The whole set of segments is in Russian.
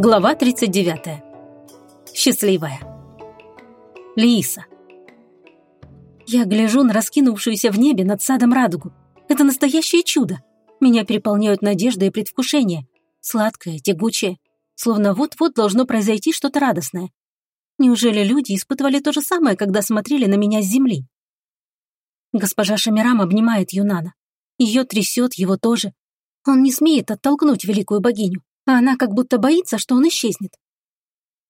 Глава 39. Счастливая. Лииса. Я гляжу на раскинувшуюся в небе над садом радугу. Это настоящее чудо. Меня переполняют надежда и предвкушение. Сладкое, тягучее. Словно вот-вот должно произойти что-то радостное. Неужели люди испытывали то же самое, когда смотрели на меня с земли? Госпожа Шамирам обнимает Юнана. Ее трясет, его тоже. Он не смеет оттолкнуть великую богиню а она как будто боится, что он исчезнет.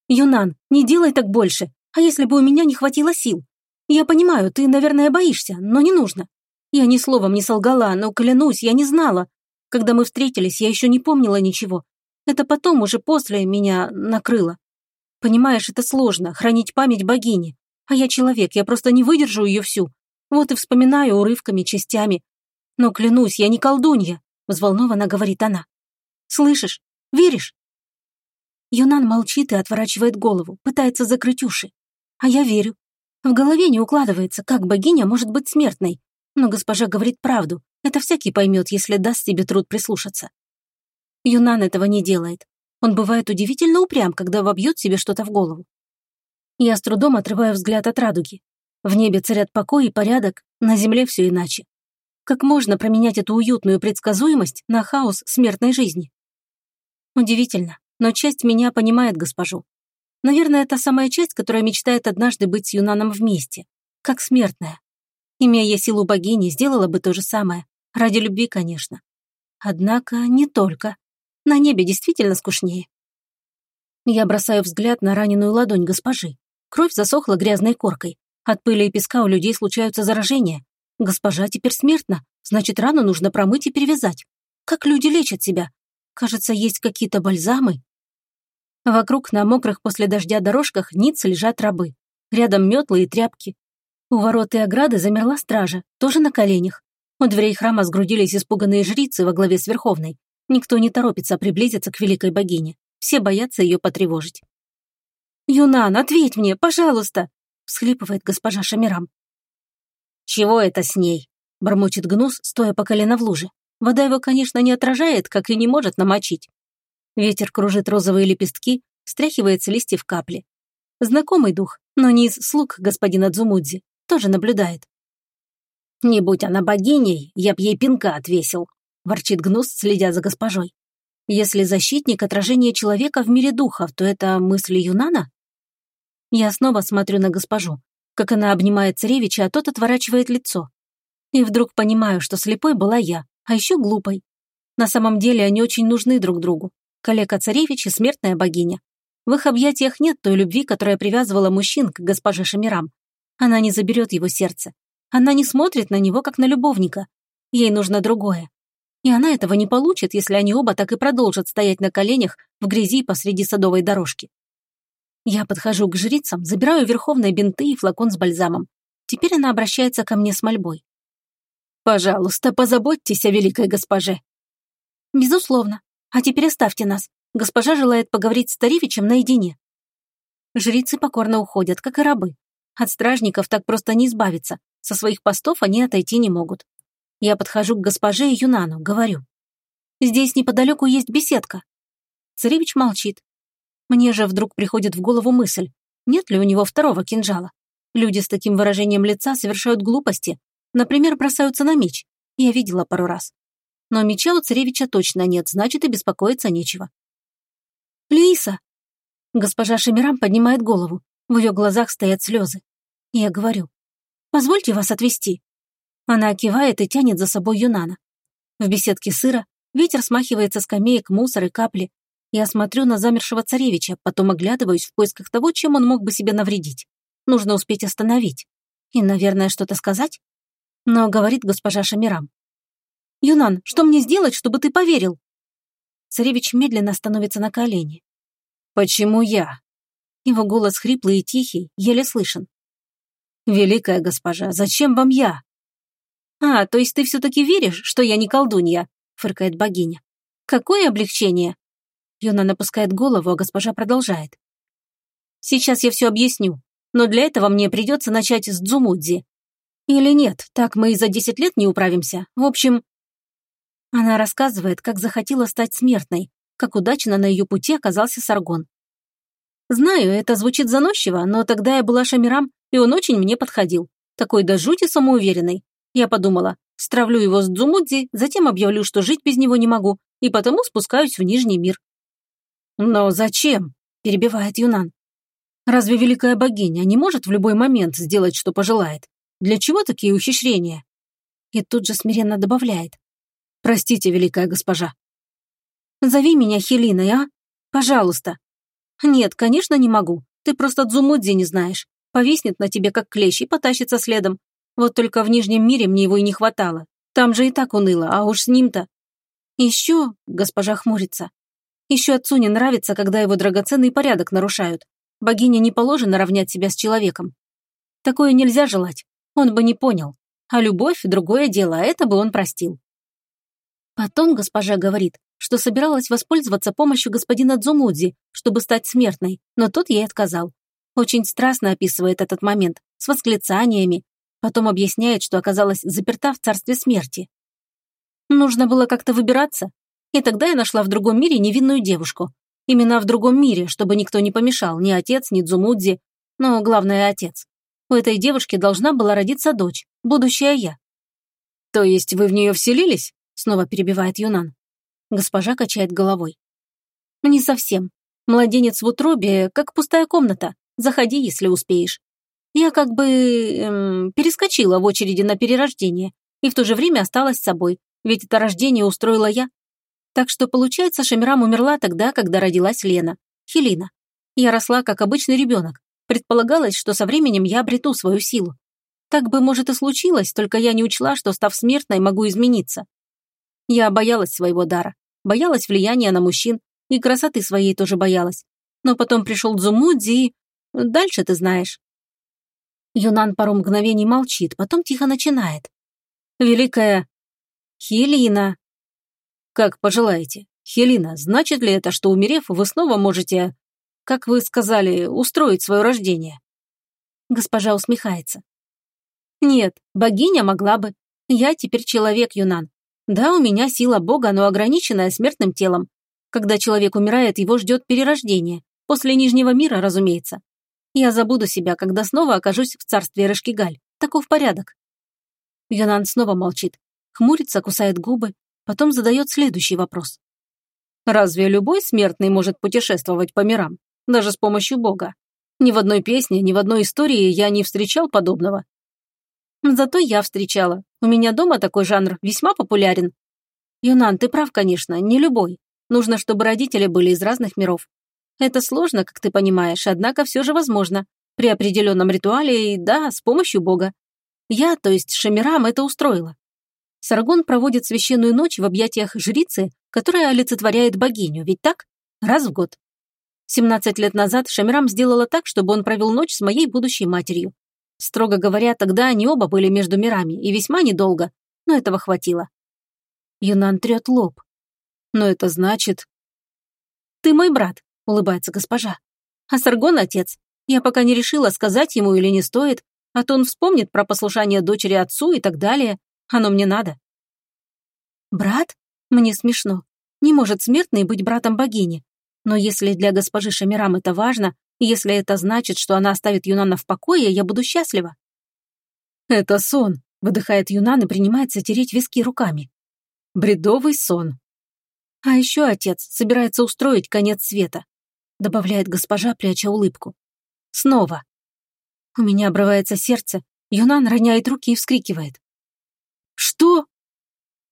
«Юнан, не делай так больше, а если бы у меня не хватило сил? Я понимаю, ты, наверное, боишься, но не нужно. Я ни словом не солгала, но, клянусь, я не знала. Когда мы встретились, я еще не помнила ничего. Это потом, уже после, меня накрыло. Понимаешь, это сложно, хранить память богини. А я человек, я просто не выдержу ее всю. Вот и вспоминаю урывками, частями. Но клянусь, я не колдунья, взволнованно говорит она. Слышишь, Веришь?» Юнан молчит и отворачивает голову, пытается закрыть уши. А я верю. В голове не укладывается, как богиня может быть смертной. Но госпожа говорит правду. Это всякий поймет, если даст себе труд прислушаться. Юнан этого не делает. Он бывает удивительно упрям, когда вобьет себе что-то в голову. Я с трудом отрываю взгляд от радуги. В небе царят покой и порядок, на земле все иначе. Как можно променять эту уютную предсказуемость на хаос смертной жизни? Удивительно, но часть меня понимает госпожу. Наверное, та самая часть, которая мечтает однажды быть с Юнаном вместе, как смертная. Имея силу богини, сделала бы то же самое. Ради любви, конечно. Однако не только. На небе действительно скучнее. Я бросаю взгляд на раненую ладонь госпожи. Кровь засохла грязной коркой. От пыли и песка у людей случаются заражения. Госпожа теперь смертна, значит, рану нужно промыть и перевязать. Как люди лечат себя? Кажется, есть какие-то бальзамы. Вокруг на мокрых после дождя дорожках ниц лежат рабы. Рядом метлы и тряпки. У ворот и ограды замерла стража, тоже на коленях. У дверей храма сгрудились испуганные жрицы во главе с Верховной. Никто не торопится приблизиться к великой богине. Все боятся ее потревожить. «Юнан, ответь мне, пожалуйста!» — всхлипывает госпожа Шамирам. «Чего это с ней?» — бормочет Гнус, стоя по колено в луже. Вода его, конечно, не отражает, как и не может намочить. Ветер кружит розовые лепестки, стряхивает с листьев капли. Знакомый дух, но не из слуг господина Дзумудзи, тоже наблюдает. «Не будь она богиней, я б ей пинка отвесил», – ворчит Гнус, следя за госпожой. «Если защитник – отражение человека в мире духов, то это мысли Юнана?» Я снова смотрю на госпожу, как она обнимает царевича, а тот отворачивает лицо. И вдруг понимаю, что слепой была я, а еще глупой. На самом деле они очень нужны друг другу. Калека-царевич и смертная богиня. В их объятиях нет той любви, которая привязывала мужчин к госпоже Шамирам. Она не заберет его сердце. Она не смотрит на него, как на любовника. Ей нужно другое. И она этого не получит, если они оба так и продолжат стоять на коленях в грязи посреди садовой дорожки. Я подхожу к жрицам, забираю верховные бинты и флакон с бальзамом. Теперь она обращается ко мне с мольбой. Пожалуйста, позаботьтесь о великой госпоже». «Безусловно. А теперь оставьте нас. Госпожа желает поговорить с Тарифичем наедине». Жрицы покорно уходят, как и рабы. От стражников так просто не избавиться. Со своих постов они отойти не могут. Я подхожу к госпоже Юнану, говорю. «Здесь неподалеку есть беседка». Царевич молчит. Мне же вдруг приходит в голову мысль, нет ли у него второго кинжала. Люди с таким выражением лица совершают глупости, Например, бросаются на меч. Я видела пару раз. Но меча у царевича точно нет, значит, и беспокоиться нечего. «Лиса!» Госпожа Шемирам поднимает голову. В ее глазах стоят слезы. Я говорю, «Позвольте вас отвезти». Она кивает и тянет за собой Юнана. В беседке сыра, ветер смахивает со скамеек мусор и капли. Я смотрю на замершего царевича, потом оглядываюсь в поисках того, чем он мог бы себе навредить. Нужно успеть остановить. И, наверное, что-то сказать? Но говорит госпожа Шамирам. «Юнан, что мне сделать, чтобы ты поверил?» Царевич медленно становится на колени. «Почему я?» Его голос хриплый и тихий, еле слышен. «Великая госпожа, зачем вам я?» «А, то есть ты все-таки веришь, что я не колдунья?» фыркает богиня. «Какое облегчение!» Юна напускает голову, а госпожа продолжает. «Сейчас я все объясню, но для этого мне придется начать с Дзумудзи, или нет, так мы и за десять лет не управимся. В общем... Она рассказывает, как захотела стать смертной, как удачно на ее пути оказался Саргон. Знаю, это звучит заносчиво, но тогда я была Шамирам, и он очень мне подходил. Такой до жути самоуверенный. Я подумала, стравлю его с Дзумудзи, затем объявлю, что жить без него не могу, и потому спускаюсь в Нижний мир. «Но зачем?» – перебивает Юнан. «Разве великая богиня не может в любой момент сделать, что пожелает? Для чего такие ухищрения?» И тут же смиренно добавляет. «Простите, великая госпожа». «Зови меня Хелиной, а? Пожалуйста». «Нет, конечно, не могу. Ты просто Дзумудзи не знаешь. Повиснет на тебе, как клещ, и потащится следом. Вот только в Нижнем мире мне его и не хватало. Там же и так уныло, а уж с ним-то...» «Еще...» — госпожа хмурится. «Еще отцу не нравится, когда его драгоценный порядок нарушают. Богине не положено равнять себя с человеком. Такое нельзя желать. Он бы не понял. А любовь — другое дело, а это бы он простил. Потом госпожа говорит, что собиралась воспользоваться помощью господина Дзумудзи, чтобы стать смертной, но тот ей отказал. Очень страстно описывает этот момент, с восклицаниями. Потом объясняет, что оказалась заперта в царстве смерти. Нужно было как-то выбираться. И тогда я нашла в другом мире невинную девушку. Именно в другом мире, чтобы никто не помешал, ни отец, ни Дзумудзи, но главное отец. У этой девушки должна была родиться дочь, будущая я. «То есть вы в нее вселились?» снова перебивает Юнан. Госпожа качает головой. «Не совсем. Младенец в утробе, как пустая комната. Заходи, если успеешь. Я как бы эм, перескочила в очереди на перерождение и в то же время осталась собой, ведь это рождение устроила я. Так что, получается, Шамирам умерла тогда, когда родилась Лена, Хелина. Я росла как обычный ребенок. Предполагалось, что со временем я обрету свою силу. Так бы, может, и случилось, только я не учла, что, став смертной, могу измениться. Я боялась своего дара, боялась влияния на мужчин, и красоты своей тоже боялась. Но потом пришел Дзумудзи и... Дальше ты знаешь. Юнан пару мгновений молчит, потом тихо начинает. Великая... Хелина. Как пожелаете. Хелина, значит ли это, что умерев, вы снова можете, как вы сказали, устроить свое рождение? Госпожа усмехается. Нет, богиня могла бы. Я теперь человек, Юнан. Да, у меня сила Бога, но ограниченная смертным телом. Когда человек умирает, его ждет перерождение. После Нижнего мира, разумеется. Я забуду себя, когда снова окажусь в царстве Рашкигаль. Таков порядок. Юнан снова молчит, хмурится, кусает губы, потом задает следующий вопрос. Разве любой смертный может путешествовать по мирам, даже с помощью Бога? Ни в одной песне, ни в одной истории я не встречал подобного. Зато я встречала. У меня дома такой жанр весьма популярен. Юнан, ты прав, конечно, не любой. Нужно, чтобы родители были из разных миров. Это сложно, как ты понимаешь, однако все же возможно. При определенном ритуале и, да, с помощью Бога. Я, то есть Шамирам, это устроила. Саргон проводит священную ночь в объятиях жрицы, которая олицетворяет богиню, ведь так? Раз в год. 17 лет назад Шамирам сделала так, чтобы он провел ночь с моей будущей матерью. Строго говоря, тогда они оба были между мирами, и весьма недолго, но этого хватило. Юнан трет лоб. Но это значит... «Ты мой брат», — улыбается госпожа. «А Саргон — отец. Я пока не решила, сказать ему или не стоит, а то он вспомнит про послушание дочери отцу и так далее. Оно мне надо». «Брат? Мне смешно. Не может смертный быть братом богини. Но если для госпожи Шамирам это важно, если это значит, что она оставит Юнана в покое, я буду счастлива. «Это сон», — выдыхает Юнан и принимается тереть виски руками. «Бредовый сон». «А еще отец собирается устроить конец света», — добавляет госпожа, пряча улыбку. «Снова». У меня обрывается сердце, Юнан роняет руки и вскрикивает. «Что?»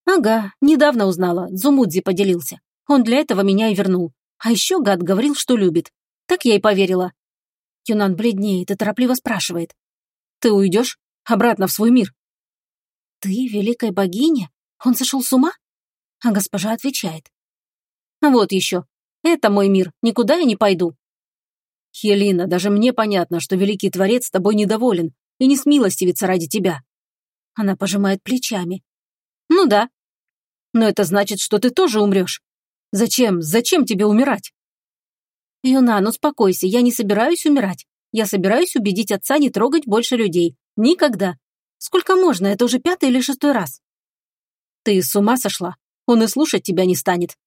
«Ага, недавно узнала, Дзумудзи поделился. Он для этого меня и вернул. А еще гад говорил, что любит. Так я и поверила. Юнан бледнеет и торопливо спрашивает. «Ты уйдешь? Обратно в свой мир?» «Ты великая богиня? Он сошел с ума?» А госпожа отвечает. «Вот еще. Это мой мир. Никуда я не пойду». «Хелина, даже мне понятно, что великий творец с тобой недоволен и не смилостивится ради тебя». Она пожимает плечами. «Ну да. Но это значит, что ты тоже умрешь. Зачем, зачем тебе умирать?» «Юнан, успокойся, я не собираюсь умирать. Я собираюсь убедить отца не трогать больше людей. Никогда. Сколько можно, это уже пятый или шестой раз». «Ты с ума сошла? Он и слушать тебя не станет».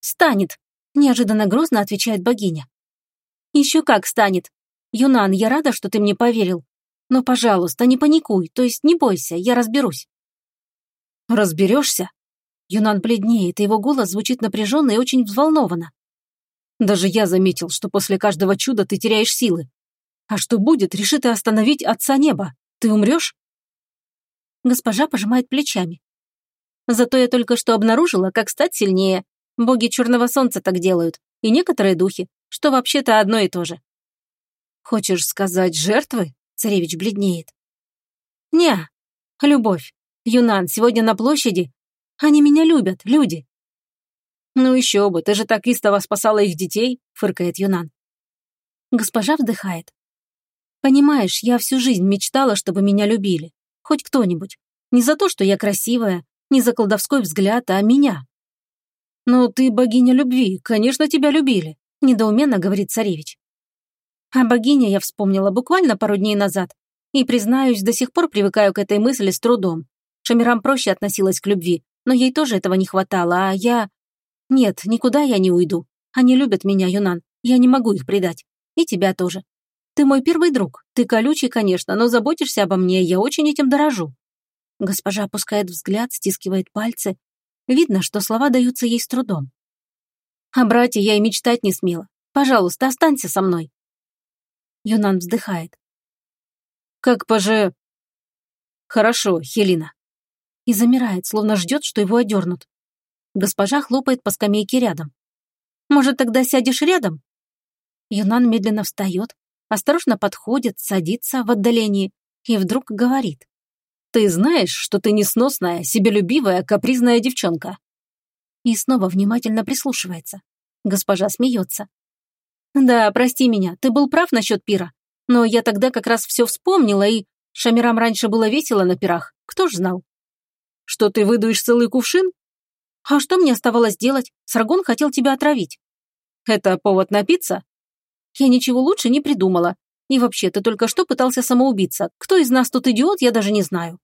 Станет, неожиданно грозно отвечает богиня. Еще как станет. Юнан, я рада, что ты мне поверил. Но, пожалуйста, не паникуй, то есть не бойся, я разберусь. Разберешься? Юнан бледнеет, и его голос звучит напряженно и очень взволнованно. Даже я заметил, что после каждого чуда ты теряешь силы. А что будет, решит и остановить Отца Неба. Ты умрешь? Госпожа пожимает плечами. Зато я только что обнаружила, как стать сильнее. Боги Черного Солнца так делают, и некоторые духи, что вообще-то одно и то же. Хочешь сказать жертвы? Царевич бледнеет. Не, любовь. Юнан, сегодня на площади. Они меня любят, люди. Ну еще бы, ты же так истово спасала их детей, фыркает Юнан. Госпожа вздыхает. Понимаешь, я всю жизнь мечтала, чтобы меня любили. Хоть кто-нибудь. Не за то, что я красивая, не за колдовской взгляд, а меня. «Ну, ты богиня любви, конечно, тебя любили», – недоуменно говорит царевич. А богиня я вспомнила буквально пару дней назад. И, признаюсь, до сих пор привыкаю к этой мысли с трудом. Шамирам проще относилась к любви, но ей тоже этого не хватало, а я... Нет, никуда я не уйду. Они любят меня, Юнан. Я не могу их предать. И тебя тоже. Ты мой первый друг. Ты колючий, конечно, но заботишься обо мне, я очень этим дорожу». Госпожа опускает взгляд, стискивает пальцы. Видно, что слова даются ей с трудом. «О брате я и мечтать не смела. Пожалуйста, останься со мной». Юнан вздыхает. «Как поже...» «Хорошо, Хелина». И замирает, словно ждет, что его одернут. Госпожа хлопает по скамейке рядом. «Может, тогда сядешь рядом?» Юнан медленно встает, осторожно подходит, садится в отдалении и вдруг говорит. «Ты знаешь, что ты несносная, себелюбивая, капризная девчонка?» И снова внимательно прислушивается. Госпожа смеется. «Да, прости меня, ты был прав насчет пира. Но я тогда как раз все вспомнила, и... Шамирам раньше было весело на пирах, кто ж знал?» «Что ты выдуешь целый кувшин?» «А что мне оставалось делать? Саргон хотел тебя отравить». «Это повод напиться?» Я ничего лучше не придумала. И вообще, ты только что пытался самоубиться. Кто из нас тут идиот, я даже не знаю».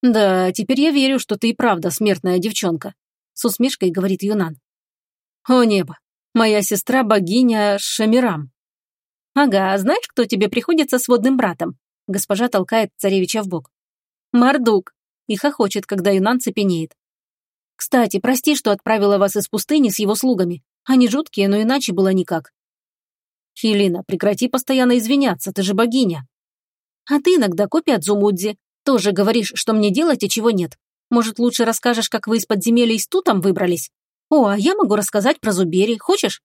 «Да, теперь я верю, что ты и правда смертная девчонка», — с усмешкой говорит Юнан. «О небо, моя сестра богиня Шамирам». «Ага, знаешь, кто тебе приходится с водным братом?» Госпожа толкает царевича в бок. «Мардук!» И хохочет, когда Юнан цепенеет. «Кстати, прости, что отправила вас из пустыни с его слугами. Они жуткие, но иначе было никак. «Хелина, прекрати постоянно извиняться, ты же богиня». «А ты иногда копия Дзумудзи. Тоже говоришь, что мне делать и чего нет. Может, лучше расскажешь, как вы из подземелья с Тутом выбрались? О, а я могу рассказать про Зубери. Хочешь?»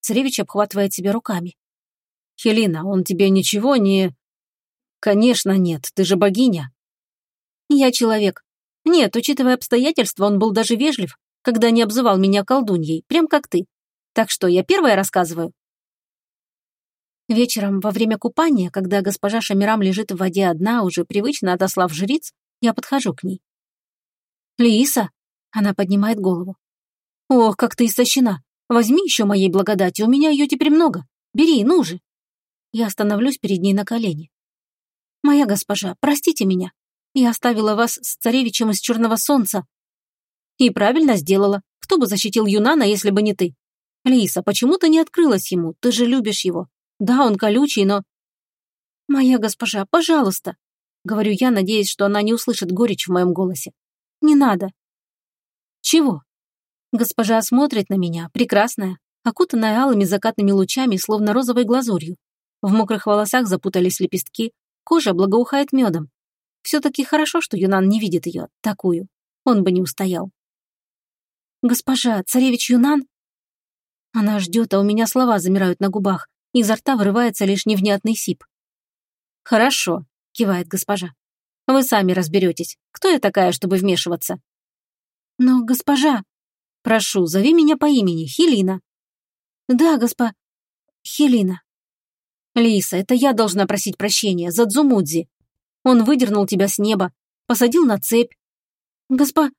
Царевич обхватывает себя руками. «Хелина, он тебе ничего не...» «Конечно нет, ты же богиня». «Я человек. Нет, учитывая обстоятельства, он был даже вежлив, когда не обзывал меня колдуньей, прям как ты. Так что, я первая рассказываю?» Вечером, во время купания, когда госпожа Шамирам лежит в воде одна, уже привычно отослав жриц, я подхожу к ней. «Лииса?» Она поднимает голову. «Ох, как ты истощена! Возьми еще моей благодати, у меня ее теперь много. Бери, ну же!» Я становлюсь перед ней на колени. «Моя госпожа, простите меня. Я оставила вас с царевичем из Черного Солнца». «И правильно сделала. Кто бы защитил Юнана, если бы не ты? Лиса, почему ты не открылась ему? Ты же любишь его. Да, он колючий, но... «Моя госпожа, пожалуйста!» Говорю я, надеясь, что она не услышит горечь в моем голосе. «Не надо!» «Чего?» Госпожа смотрит на меня, прекрасная, окутанная алыми закатными лучами, словно розовой глазурью. В мокрых волосах запутались лепестки, кожа благоухает медом. Все-таки хорошо, что Юнан не видит ее, такую. Он бы не устоял. «Госпожа, царевич Юнан?» Она ждет, а у меня слова замирают на губах. Изо рта вырывается лишь невнятный сип. «Хорошо», — кивает госпожа. «Вы сами разберетесь. Кто я такая, чтобы вмешиваться?» «Но, госпожа...» «Прошу, зови меня по имени, Хелина». «Да, госпо... Хелина». «Лиса, это я должна просить прощения за Дзумудзи. Он выдернул тебя с неба, посадил на цепь». «Госпо...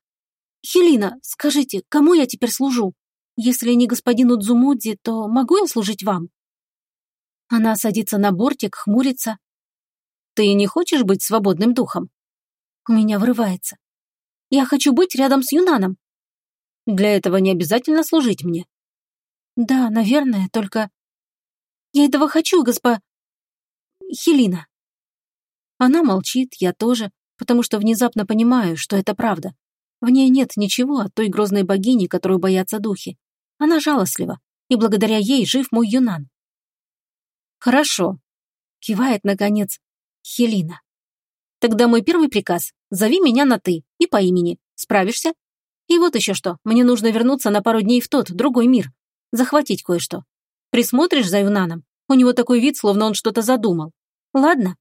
Хелина, скажите, кому я теперь служу? Если не господину Дзумудзи, то могу я служить вам?» Она садится на бортик, хмурится. «Ты не хочешь быть свободным духом?» У меня вырывается. «Я хочу быть рядом с Юнаном». Для этого не обязательно служить мне. Да, наверное, только... Я этого хочу, госпо... Хелина. Она молчит, я тоже, потому что внезапно понимаю, что это правда. В ней нет ничего от той грозной богини, которую боятся духи. Она жалостлива, и благодаря ей жив мой Юнан. Хорошо, кивает, наконец, Хелина. Тогда мой первый приказ – зови меня на «ты» и по имени. Справишься? И вот еще что, мне нужно вернуться на пару дней в тот, другой мир. Захватить кое-что. Присмотришь за Юнаном? У него такой вид, словно он что-то задумал. Ладно?